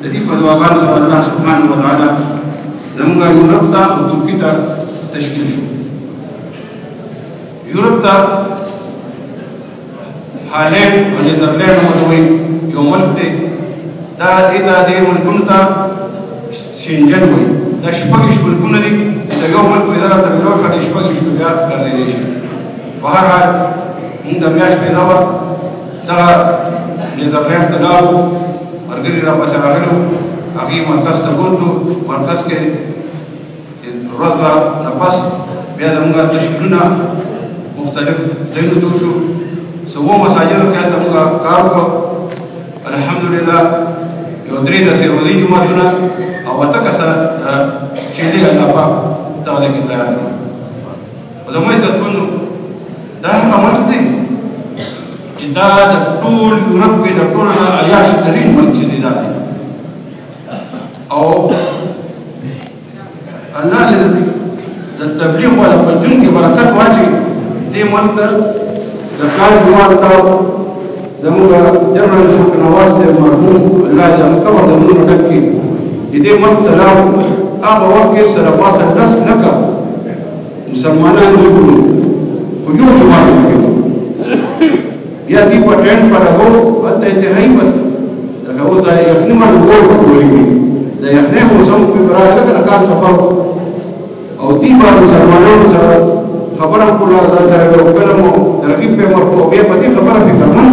د دې په دعاګانو سره الله سبحانه و تعالی زموږ یورپ ته او ترکیې ته تشکیل شو یورپ ته هالند او نیدرلند ورته وایي یو ملک دی دا دې دا دې ملکونو ته شنجن وایي دا شپږش ملکونه دي چې یو ملک په اداره تر یو شاته شپږش بیا ګرځېدلی شي په هر حال موږ د میاشت پیدا وه دا لیزرلینډ ته لاړو مرګري را پسې راغلو هغه مرکز ته ګورلو مرکز کې ورځ را نفس بیا زموږ تشکیلونه مختلف ځایونو ته وشو څو مساجدو کې هلته موږ کار وکړو الحمدلله یو درې داسې روزي جوماتونه او اته کسه چیلې الله پاک دغه کې تیار کړو علماء عزتمنو دا هغه ملک دی چې دا د ټول یورپ کې د ټول نه عیاش ترین ملک چې دی دا دی او الله دې د تبلیغ ولا په جون کې برکت واچي دې ملک ته د کار جوړ تا د موږ جنرال شوق نواز ته مرحوم الله دې موږ کور د موږ ډک کې دې ملک ته لاو هغه وخت کې سره پاسه نس نکړ مسلمانان دي ګورو خو یو هیواد کې بیا دې په ټرین پر هغو هلته انتهایی بس دا هو دا یخني ما ګور کولی دي دا یخني موسم په برابر لکه کار سفر او دې په مسلمانانو سره خبره کوله دا سره یو فلم او ترغیب په مخ او بیا په دې خبره کې کمن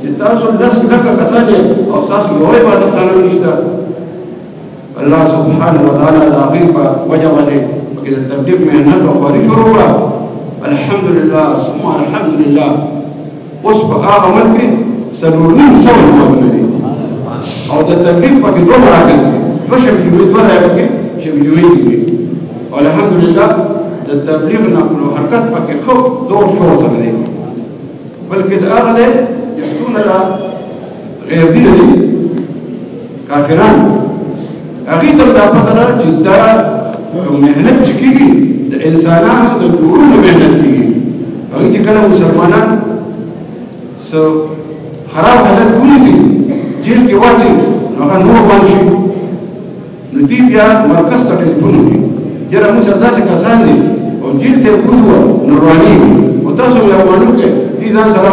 چې تاسو لس لکه کسانې او تاسو یو عبادت نه نشته الله سبحانه وتعالى د هغوی په وجه باندې پکې د تبلیغ محنت او خواري شروع کړه الحمدلله ثم الحمدلله اوس په هغه عمل کې څلور نیم سوه جوابونه دي او د تبلیغ پکې دوه مراکز دي دوه شبي جمعې دوه ځای پکې شبي جمعې دي او الحمدلله د تبلیغ نقل و حرکت پکې ښه دور شور سره دی بلکې د هغه دی چې څومره غیر دین دي کافران هغه ته دا پته نه چې دا مهنت چې کیږي د انسانانو د ټولو مهنت کیږي هغه چې کله مسلمانان سو خراب حالت ونیسي جیل کې واچي هغه نور باندې شي نو دې بیا مرکز ته ټلیفون وکړي یاره موږ داسې کسان دي او جیل ته کوو نورانی او تاسو یې وانه کې دې ځان سره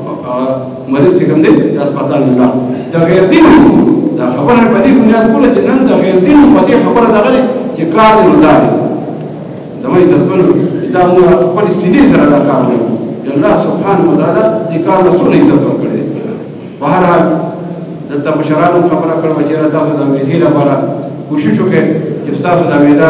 مریض چې کوم دی د هسپتال نه لاړ د غیر دین دا خبره په دې بنیاد کوله چې نن د غیر دین په دې خبره دغه دی چې کار دی نو دا دی زما عزتمنو دا موږ خپل سینې سره دا کار وایو چې الله سبحانه وتعالی دې کار له څونه عزت ورکړی دی په هر حال دلته مشرانو خبره کړې وه چې تاسو د انګریزي لپاره کوشش وکړئ چې ستاسو دا ویده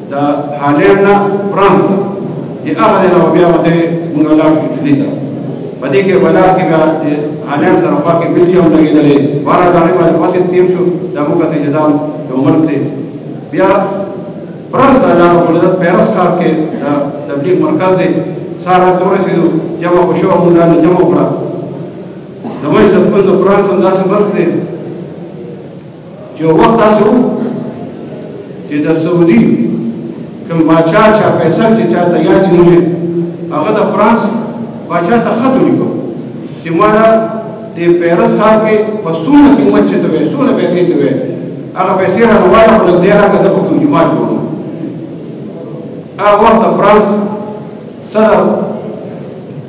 دا هالند نه فرانس ته چې هغه دی نو بیا به موږ لاړ شو اټلي ته په دې کې ولاړ کې بیا هالند سره خوا کې بلجیم لګېدلې بارا ګاڼې باندې پاسې تېر شو دا موږ ته جدا یو ملک دی بیا فرانس ته لاړ خو د پیرس ښار کې د تبلیغ مرکز دی سارا ته ورسېدو جمع خو شوه موږ ځان جمع کړه زموږ سپند فرانس هم داسې ملک دی یو وخت داسې و چې د سعودي کوم باچا شاه فیصل چې چا ته یاد نه وي هغه د فرانس باچا ته خط ولیکو چې ما د پیرس ښار کې په څومره قیمت چې ته وې څومره پیسې ته وې هغه پیسې را وایه خو زه راکړه د کوم جماعت جوړو هغه وخت فرانس سره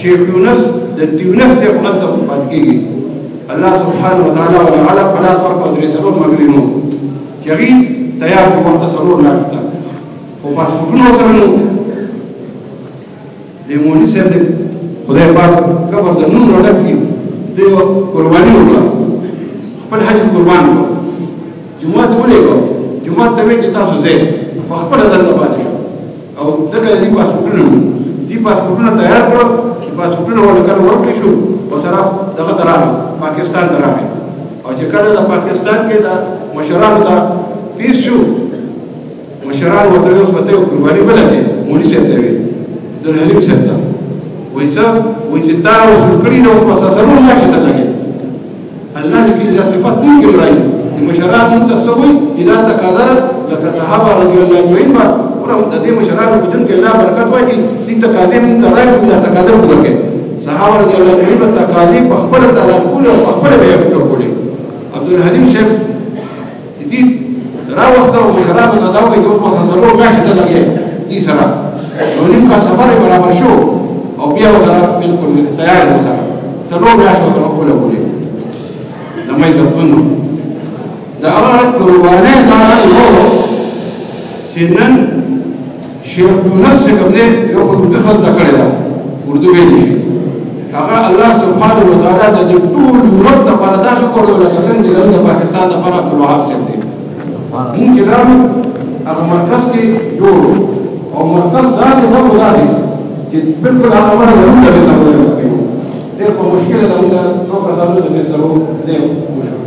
شیخ یونس د تیونس ته په اته وفات کیږي الله سبحانه وتعالى وتعالى فلا فرق درې سبب مګرینو چې غي تیار په وخت سره نه راځي او پاسپورټونه سره نو د مولوی صاحب د خدای پاک قبر د نور ډک دی د قرباني وکړه خپل حج قربان کړ جمعه ته ولېږو جمعه ته وې چې تاسو ځئ په خپل ځل باندې شو او دغه دې پاسپورټونه دې پاسپورټونه تیار کړو چې پاسپورټونه ورکړ ورکړي شو او سره دغه درانه پاکستان درانه او چې کله د پاکستان کې دا مشران دا پیس شو مشران وته یو پته قرباني بل دي مولي صاحب ته وي د حنیف صاحب ته وایي صاحب وایي چې تا وکړي نو په اساس سره لا شته الله دې کله صفات نه ګرای د مشرانو ته سوي اذا تکذر لکه صحابه رضی الله عنهم ورم د دې مشرانو په جن کې الله برکت واجی دې تکاذب نه راځي دا تکاذب وکړي صحابه رضی الله عنهم تکاذب په خپل تعالی کول او خپل به یې کولې عبد الحلیم شیخ دي راوسته او مشرانو ته دا وایي چې اوس به څلور میاشتې ته لګیا دي سره یو نیم کال سفر یې برابر شو او بیا ورسره بلکل تیار دی ورسره څلور میاشتې ورسره ولګولې د مۍ تر پنځو د هغه قربانۍ دا و چې نن شیخ یونس چې کوم دی یو خو اردو خو زده کړې ده اردو ویلی شي هغه الله سبحانه و تعالی د ټول یورپ د پاره دا شکر وکړ چې څنګه نن د پاکستان د پاره په لواب سم دی مونږ چې راو هغه مرکز کې جوړ او مرکز داسې نه و داسې چې بالکل هغه مره نه ولا به تاسو ډېر په مشکل ده موږ څو کسانو د مسترو دې مشکل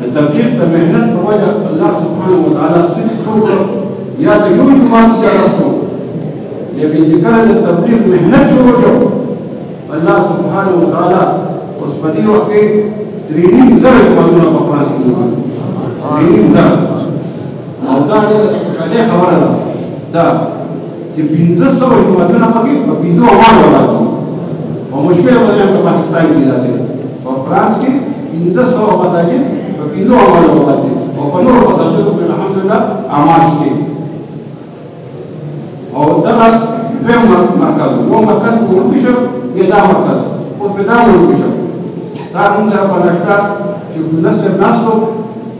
د تبلیغ د محنت په وجه الله سبحانه وتعالی سیخ وکړ یا د یو جماعت سره شو یا به ذکر د تبلیغ محنت شروع کړو الله سبحانه وتعالی اوس په دې وخت کې دریم زره جماعتونه په خلاص کې دي دریم زره او دا ډېره خبره ده دا چې پنځه سوه جماعتونه پکې په پنځو اوالو ولاړ او مشکل به په پاکستان کې داسې په فرانس کې پنځه سوه مساجد په پنځو عملو وفات دي او په نورو مساجدو کې الحمدلله اعمال شته او دغه دویم مرکز و مرکز په اروپي شو بیا دا مرکز اوس په دا اروپي شو دا هم سره په نشته چې ګلنر صاحب ناست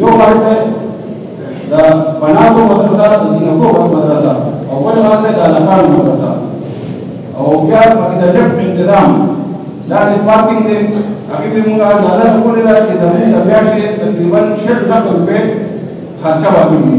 یو غاړه ده د بناتو مدرسه د دینکو مدرسه او بل غاړه ده د الکانو مدرسه او بیا پکې د لفټ انتظام دا د پارکینګ دی هغه به موږ اندازه کولی دا چې د دې د بیا شي تقریبا شل لک روپۍ خرچه وکړي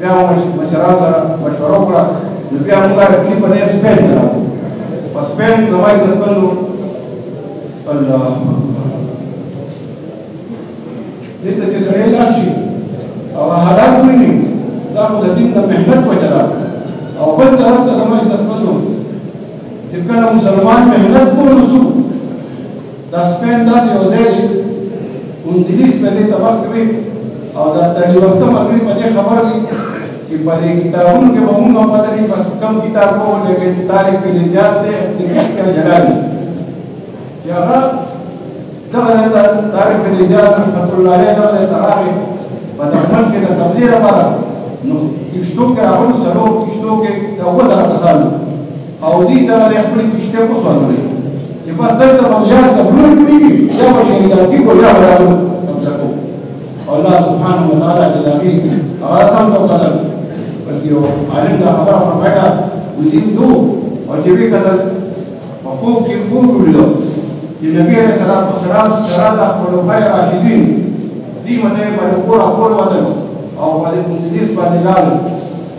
بیا مشران سره مشوره وکړه نو بیا موږ رقیب په دې سپین ته راغلو په سپین زمای سره خپل الله دې ته چې سړی لاړ شي او حالات ویني دا خو د دین د محنت وجه ده او بل طرف ته زمای سره خپل چې کله مسلمان محنت کوو نو دا سپین داسې یو ځای دی انجلیس په دې تباه کوي او دا تری وخت مګری په دې خبر دي چې په دې کتابونو کې به موږ په دې په کم کتاب کوو لکه چې تاریخ کې نجات دی تاریخ کې جلال دی چې هغه دغه تاریخ کې نجات رحمت الله علیه دغه تراغه په دښمن کې د تبلیغ لپاره نو کښتو کې راغلو څلور کښتو کې د اول هغه کسانو او دې ته باندې خپل کشته کو څورلې چې په دغه باندې د بلور کړی یا په شي دا کې کو یا راو تمځکو الله سبحانه و تعالی دې دې آسان کو قدر بلکې او عالم دا خبره فرمایله وزیم دو او چې به قدر په خوب کې کوم ویلو چې نبی عليه الصلاه والسلام سره د خپل خیر راشدین دې مده په کور خپل وطن او باندې مجلس باندې لاله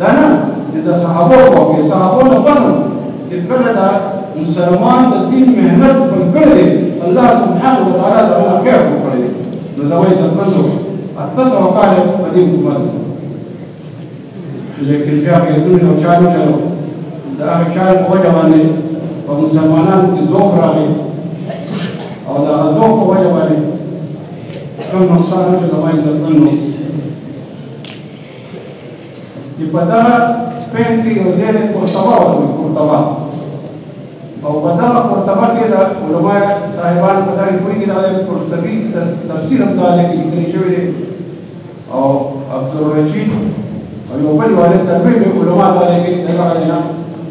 دا نه چې د صحابو په کې صحابو نه پسند چې کله دا مسلمان د دین مهنت پر کړی الله سبحانه و تعالی دا هغه خیر کو کړی نو دا وایي تاسو تاسو وکاله په دې حکومت لیکن بیا په دې نو چالو چلو دا هغه چال په وجه باندې په مسلمانانو کې دوه راغی او دا دوه په وجه باندې کوم نقصان چې دا وایي تاسو چې په دغه پین کې یو ځای دی قرطبه ورته قرطبه او په دغه قرطبه کې د علما صاحبان په دغه کوی کې دغه قرطبي تفسیر هم دا لیکل کړی شوی دی او عبدالرشید او یو بل والد د علما دا لیکل کړی دی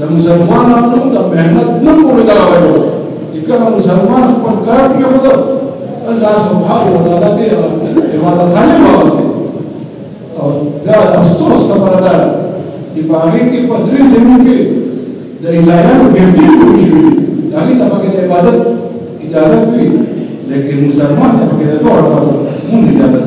د مسلمانانو د مهنت نه کولو دا وایو چې کله مسلمان خپل کار پرېښود الله سبحانه وتعالی دې عبادت خانې واغوستې او دا د افسوس خبره ده چې په هغې کې په درې ځایونو کې د عیسایانو ګردې جوړې شوې دي د هغې ته پکې د عبادت اجازه وي لیکن مسلمان ته پکې د دوه اړخه مونږ اجازه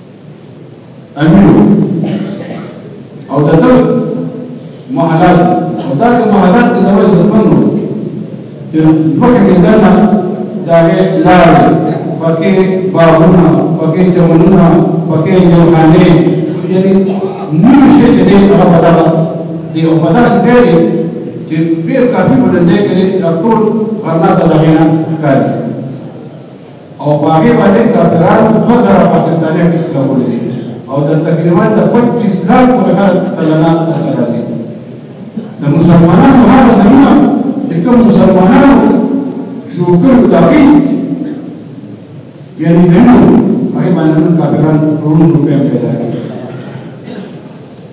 امیر او د دغه محلات او داسې محلات کې زموږ ځمنو چې مخکې کې دنه د هغې لارې پکې باغونه پکې چمنونه پکې جوخانې یعنی نیم شي چې دی هغه په دغه دی او په داسې ځای کې چې ډېر کافي په دې کې د ټول غرناطه لغې نه ښکاري او په هغې باندې کارګرانو دوه زره پاکستاني اټکس راوړي دي او د تقریبا د پچیس لاک پورې خلک سلنه هلته راځي د مسلمانانو هغه ځایونه چې کوم مسلمانانو جوړ کړي د هغوی یعنې ځایونه هغې باندې نن کافران کروړو روپۍ پیدا کوي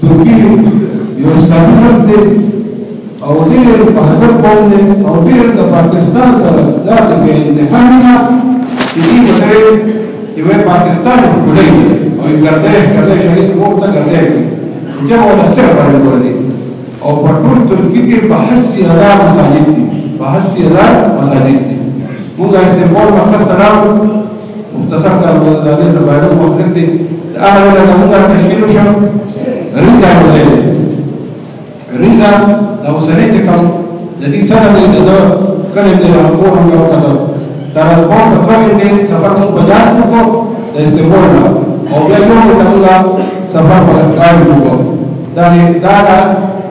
ترکي یو اسلامي ملک دی او ډېر بهادر قوم دی او ډېر د پاکستان سره دا د بې انتهایي ده چې دې وګړې یوه پاکستان ښکلی او یې ګردی ګردی شریک مور ته ګردی کوي چې ولا سر باندې ورځي او په ټول ترکي کې په هسي هزار مساجد دي په هسي هزار مساجد دي موږ استعمال مقصد راو مختصر کار د دې په اړه وخت دی دا هغه د موږ تشکیل شو ریزا ولې ریزا د اوسنۍ کې کوم د دې سره د دغه کله د راپور هم یو کړو تر هغه په پخې کې سفر مو بجاج کو د استعمال او بیا یو د موږ سفر په کار وکړو دا دا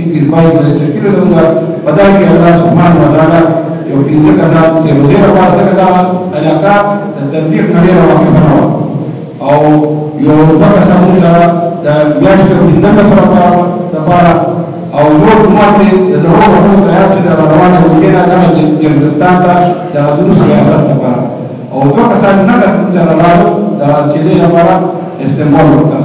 انتظمای سره چې کله نو په دا کې الله سبحانه و تعالی یو پنځه کسان چې روزه راوړه ځکه دا علاقه د تبلیغ نه لري واقفه نه او یو دوه کسان سره د میاشتې پنځه کسان لپاره او نور کومه چې د زموږ په تیار چې د روانه وکړي نه دا چې ګرځستان ته د حضور سیاست لپاره او دوه کسان نه کسان راوړل دا چې لپاره استعمال وکړه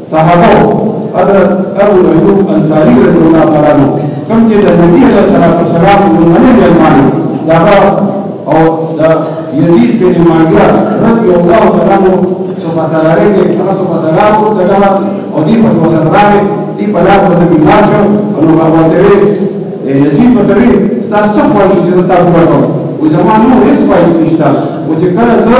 صحابه حضرت ابو ایوب انصاری رضی الله تعالی عنہ کوم چې د نبی علیه الصلاه والسلام لومړی میلمان دا او دا یزید بن معاویه رضی الله تعالی عنہ څخه تلاره کې هغه څخه تلاره او دغه او دې په وسره راغی دې په لار باندې بیمار شو او نو هغه ته یزید په توی تاسو څه وایي چې تاسو ورته وځه ما نو هیڅ وایي نشته او چې کله زه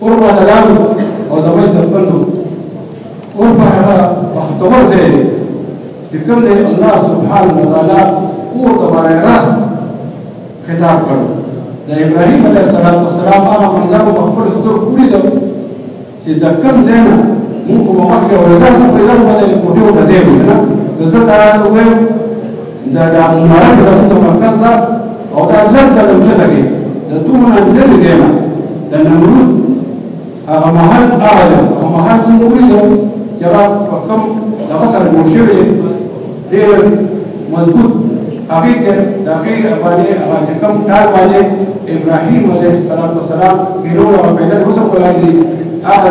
اور مدرانو او زموږ ځپلو اور په هغه بختور ځای دی چې کوم دی الله سبحانه وتعالی اور ته برای راست خطاب کړ د ابراهیم علیه السلام والسلام هغه منظر په خپل سترګو پوری ده چې د کوم ځای نه موږ په وخت کې اورېدل په دې باندې کوټه وځي نه زه دا وایم دا د عمره د دغه مرکز دا او دا لږ څه لږه لګي د دومره لري دی نه د نمرود هغه محل اعل او محل نوري یو چې هغه په کوم دغه سره جوړ شوی ډېر مضبوط هغه کې د هغه باندې هغه چې کوم کار باندې ابراهيم عليه السلام پیرو او پیدا اوسه کولی هغه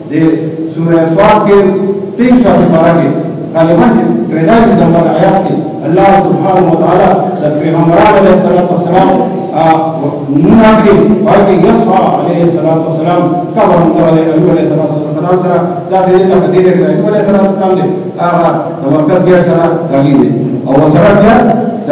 دې سورې سواد کې تین څو په اړه کې غالبا چې ترېدای د نمبر آیات کې الله سبحانه و تعالی د پیغمبر علیه السلام او سلام ا نور کې باقي یسوع علیه السلام او سلام کا باندې علیه علیه السلام او سلام سره دا دې نه په دې کې علیه علیه السلام سلام دې هغه د مرکز بیا سره غلي دي او سره بیا د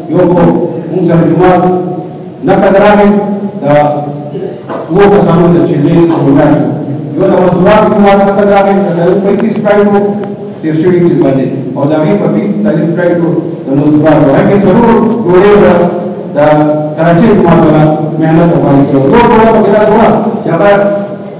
یو خو موږ سره جماعت نه قدرانې د دوو کسانو د چیلې ګناهي یو د وزران جماعت نه قدرانې د یو په پیس پایلو تیر شوي کې باندې او د هغې په پیس تعلیم پایلو د مستوار و هغې ضرور ډوړې به د کراچۍ جماعت ولا محنت وکړي یو ډول په کې دا ډول چې هغه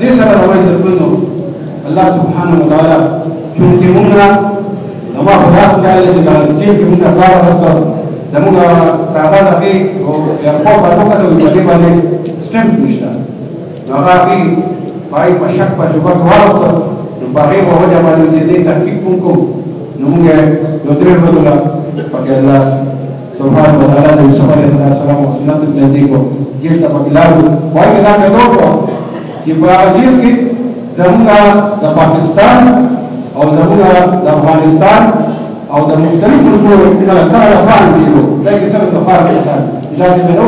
دې سره راوي زمونږ الله سبحانه وتعالى چونکه موږ نو ما خو راځي چې دا چې موږ کار وکړو دا موږ کاغه لګي او ایرپورټ باندې وکړو چې دې باندې سټمپ نشته نو هغه کې پای په شک په جوګه وارسته نو باغې په وجه باندې دې تحقیق وکړو نو موږ یو درې ورځې په الله سبحان الله تعالی د یوسف علیه السلام او سنت ته دې کو چې ته په بلاد وای دا کلو کو چې په اجیر کې زمونږه د پاکستان او زمونږه د افغانستان او د مختلفو ټولو کې دا کار روان دي دا کې سره د فارغ کار اجازه مې نو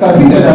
کافي ده